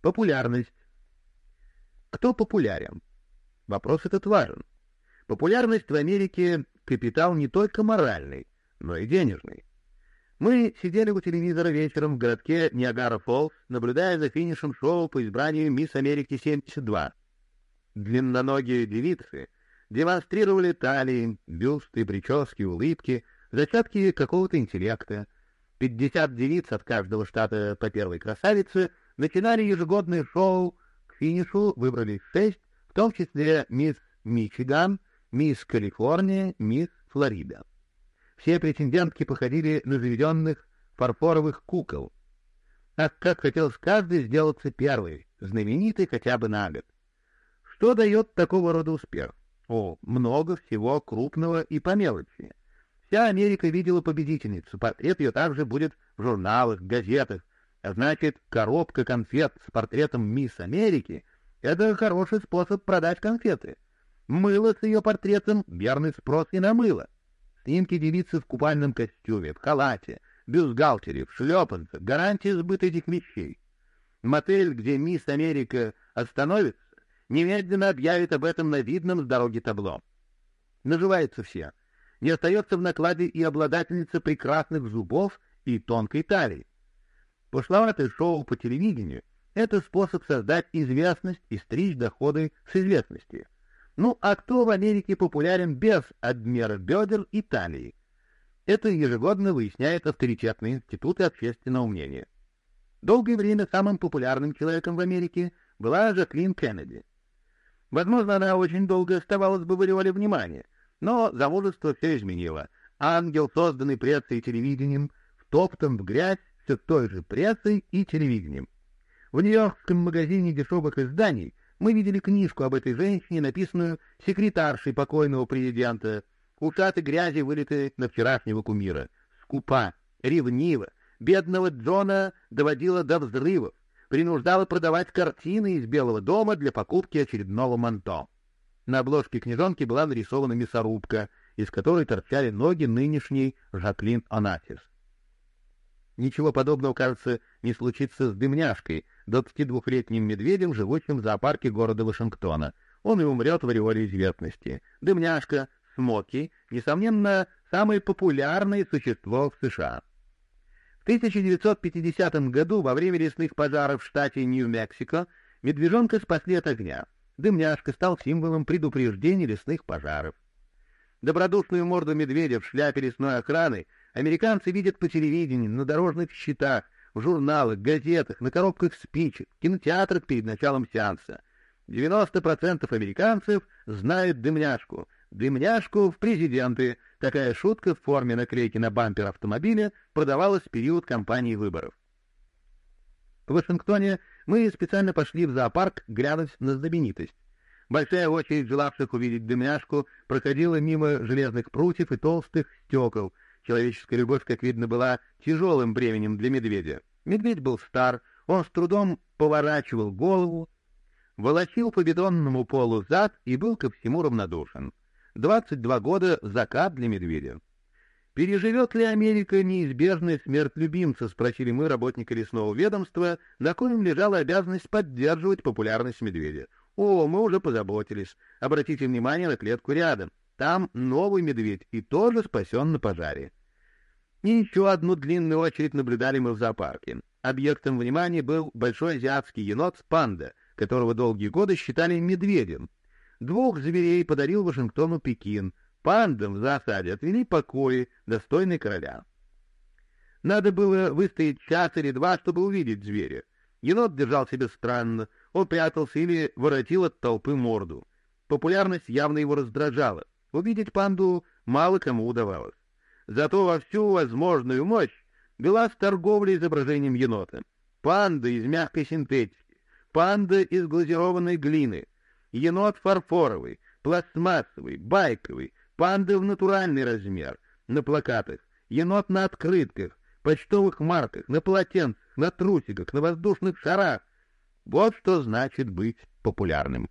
Популярность. Кто популярен? Вопрос этот важен. Популярность в Америке — капитал не только моральный, но и денежный. Мы сидели у телевизора вечером в городке Ниагара-Фоллс, наблюдая за финишем шоу по избранию «Мисс Америки-72». Длинноногие девицы демонстрировали талии, бюсты, прически, улыбки, зачатки какого-то интеллекта. Пятьдесят девиц от каждого штата по первой красавице начинали ежегодное шоу, к финишу выбрали шесть, в том числе мисс Мичиган, мисс Калифорния, мисс Флорида. Все претендентки походили на заведенных фарфоровых кукол. Так как хотелось каждый сделаться первой, знаменитой хотя бы на год. Что дает такого рода успех? О, много всего крупного и по мелочи. Вся Америка видела победительницу, портрет ее также будет в журналах, газетах, а значит, коробка конфет с портретом мисс Америки — это хороший способ продать конфеты. Мыло с ее портретом — верный спрос и на мыло. Снимки девицы в купальном костюме, в халате, бюстгальтере, в шлепанцах — гарантия сбыта этих вещей. Мотель, где мисс Америка остановится, немедленно объявит об этом на видном с дороги табло. Наживаются все. Не остается в накладе и обладательница прекрасных зубов и тонкой талии. Пошловатое шоу по телевидению — это способ создать известность и стричь доходы с известности. Ну, а кто в Америке популярен без обмера бедер и талии? Это ежегодно выясняет авторитетные институты общественного мнения. Долгое время самым популярным человеком в Америке была Жаклин Кеннеди. Возможно, она очень долго оставалась бы в ореоле внимания, но замужество все изменило. Ангел, созданный прессой и телевидением, втоптан в грязь все той же прессой и телевидением. В Нью-Йоркском магазине дешевых изданий мы видели книжку об этой женщине, написанную секретаршей покойного президента. Ушаты грязи вылиты на вчерашнего кумира. Скупа, ревнива, бедного Джона доводила до взрывов принуждала продавать картины из Белого дома для покупки очередного манто. На обложке книжонки была нарисована мясорубка, из которой торчали ноги нынешней Жаклин Онатис. Ничего подобного, кажется, не случится с дымняшкой, 22-летним медведем, живущим в зоопарке города Вашингтона. Он и умрет в ореоле известности. Дымняшка, Смоки, несомненно, самое популярное существо в США. В 1950 году во время лесных пожаров в штате Нью-Мексико медвежонка спасли от огня. Дымняшка стал символом предупреждения лесных пожаров. Добродушную морду медведя в шляпе лесной охраны американцы видят по телевидению, на дорожных щитах, в журналах, газетах, на коробках спичек, в кинотеатрах перед началом сеанса. 90% американцев знают дымняшку. Дымняшку в президенты — Такая шутка в форме наклейки на бампер автомобиля продавалась в период кампании выборов. В Вашингтоне мы специально пошли в зоопарк глянуть на знаменитость. Большая очередь желавших увидеть дымяшку проходила мимо железных прутьев и толстых стекол. Человеческая любовь, как видно, была тяжелым бременем для медведя. Медведь был стар, он с трудом поворачивал голову, волочил по бетонному полу зад и был ко всему равнодушен. 22 года — закат для медведя. «Переживет ли Америка неизбежную смерть любимца?» — спросили мы работника лесного ведомства, на коем лежала обязанность поддерживать популярность медведя. «О, мы уже позаботились. Обратите внимание на клетку рядом. Там новый медведь и тоже спасен на пожаре». И еще одну длинную очередь наблюдали мы в зоопарке. Объектом внимания был большой азиатский енот панда, которого долгие годы считали медведем, Двух зверей подарил Вашингтону Пекин. Пандам в засаде отвели покои, достойный короля. Надо было выстоять час или два, чтобы увидеть зверя. Енот держал себя странно, он прятался или воротил от толпы морду. Популярность явно его раздражала. Увидеть панду мало кому удавалось. Зато во всю возможную мощь велась торговля изображением енота. Панда из мягкой синтетики, панда из глазированной глины, енот фарфоровый, пластмассовый, байковый, панда в натуральный размер, на плакатах, енот на открытках, почтовых марках, на полотенцах, на трусиках, на воздушных шарах. Вот что значит быть популярным.